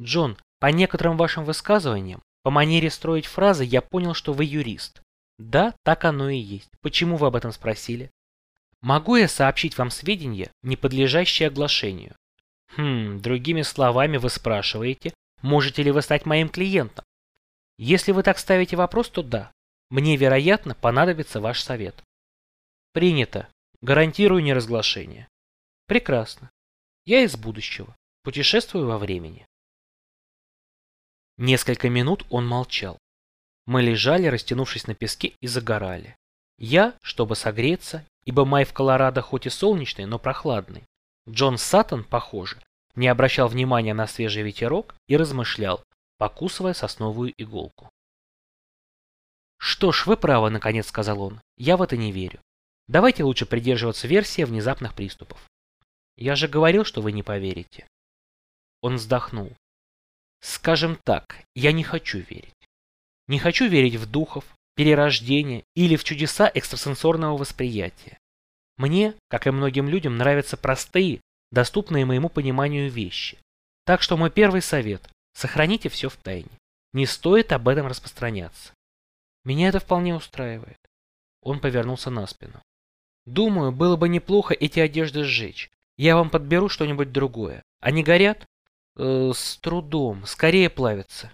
Джон, по некоторым вашим высказываниям, по манере строить фразы, я понял, что вы юрист. Да, так оно и есть. Почему вы об этом спросили? Могу я сообщить вам сведения, не подлежащие оглашению? Хм, другими словами вы спрашиваете, можете ли вы стать моим клиентом? Если вы так ставите вопрос, то да. Мне, вероятно, понадобится ваш совет. Принято. Гарантирую неразглашение. Прекрасно. Я из будущего. Путешествую во времени. Несколько минут он молчал. Мы лежали, растянувшись на песке, и загорали. Я, чтобы согреться, ибо май в Колорадо хоть и солнечный, но прохладный. Джон Саттон, похоже, не обращал внимания на свежий ветерок и размышлял, покусывая сосновую иголку. «Что ж, вы правы, — наконец сказал он, — я в это не верю. Давайте лучше придерживаться версии внезапных приступов. Я же говорил, что вы не поверите». Он вздохнул. «Скажем так, я не хочу верить. Не хочу верить в духов, перерождение или в чудеса экстрасенсорного восприятия. Мне, как и многим людям, нравятся простые, доступные моему пониманию вещи. Так что мой первый совет – сохраните все в тайне. Не стоит об этом распространяться. Меня это вполне устраивает. Он повернулся на спину. Думаю, было бы неплохо эти одежды сжечь. Я вам подберу что-нибудь другое. Они горят? Э, с трудом. Скорее плавятся.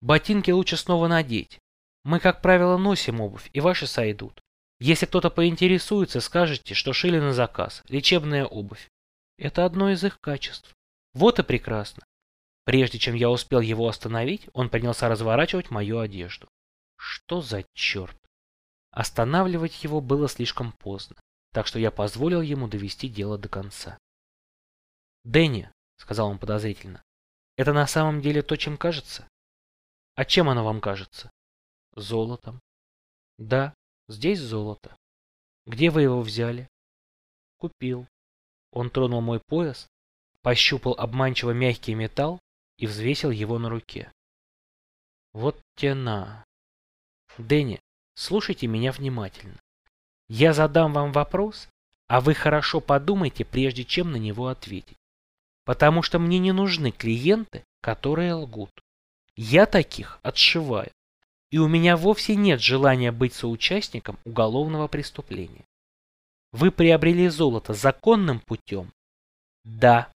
Ботинки лучше снова надеть. Мы, как правило, носим обувь, и ваши сойдут. Если кто-то поинтересуется, скажете, что шили на заказ, лечебная обувь. Это одно из их качеств. Вот и прекрасно. Прежде чем я успел его остановить, он принялся разворачивать мою одежду. Что за черт? Останавливать его было слишком поздно, так что я позволил ему довести дело до конца. «Дэнни», — сказал он подозрительно, — «это на самом деле то, чем кажется?» А чем оно вам кажется? Золотом. Да, здесь золото. Где вы его взяли? Купил. Он тронул мой пояс, пощупал обманчиво мягкий металл и взвесил его на руке. Вот тена. Дэнни, слушайте меня внимательно. Я задам вам вопрос, а вы хорошо подумайте, прежде чем на него ответить. Потому что мне не нужны клиенты, которые лгут. Я таких отшиваю. И у меня вовсе нет желания быть соучастником уголовного преступления. Вы приобрели золото законным путем? Да.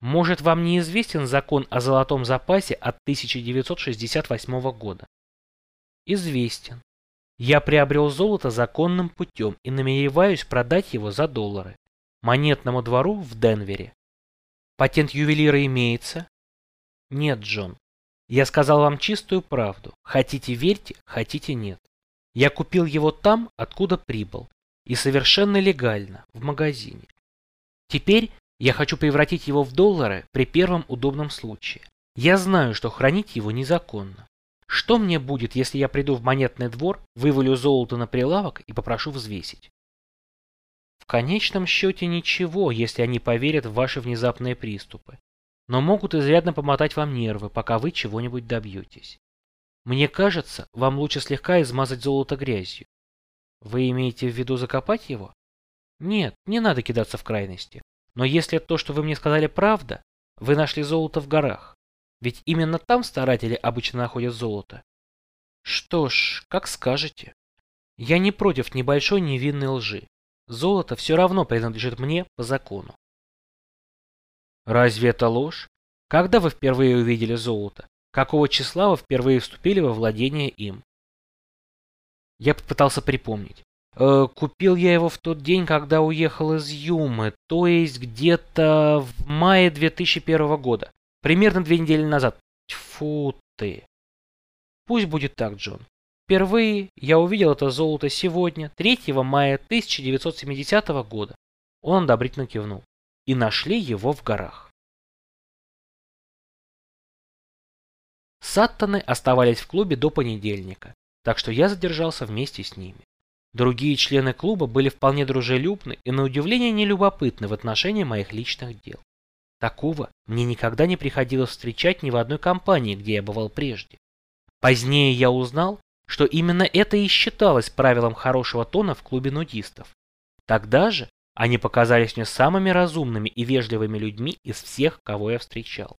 Может, вам неизвестен закон о золотом запасе от 1968 года? Известен. Я приобрел золото законным путем и намереваюсь продать его за доллары. Монетному двору в Денвере. Патент ювелира имеется, нет, Джон. Я сказал вам чистую правду. Хотите верьте, хотите нет. Я купил его там, откуда прибыл. И совершенно легально, в магазине. Теперь я хочу превратить его в доллары при первом удобном случае. Я знаю, что хранить его незаконно. Что мне будет, если я приду в монетный двор, вывалю золото на прилавок и попрошу взвесить? Конечном счете ничего, если они поверят в ваши внезапные приступы но могут изрядно помотать вам нервы, пока вы чего-нибудь добьетесь. Мне кажется, вам лучше слегка измазать золото грязью. Вы имеете в виду закопать его? Нет, не надо кидаться в крайности. Но если то, что вы мне сказали, правда, вы нашли золото в горах. Ведь именно там старатели обычно находят золото. Что ж, как скажете. Я не против небольшой невинной лжи. Золото все равно принадлежит мне по закону. Разве это ложь? Когда вы впервые увидели золото? Какого числа вы впервые вступили во владение им? Я попытался припомнить. Э, купил я его в тот день, когда уехал из Юмы, то есть где-то в мае 2001 года. Примерно две недели назад. Тьфу ты. Пусть будет так, Джон. Впервые я увидел это золото сегодня, 3 мая 1970 года. Он одобрительно кивнул и нашли его в горах. Саттоны оставались в клубе до понедельника, так что я задержался вместе с ними. Другие члены клуба были вполне дружелюбны и на удивление нелюбопытны в отношении моих личных дел. Такого мне никогда не приходилось встречать ни в одной компании, где я бывал прежде. Позднее я узнал, что именно это и считалось правилом хорошего тона в клубе нудистов. Тогда же Они показались мне самыми разумными и вежливыми людьми из всех, кого я встречал.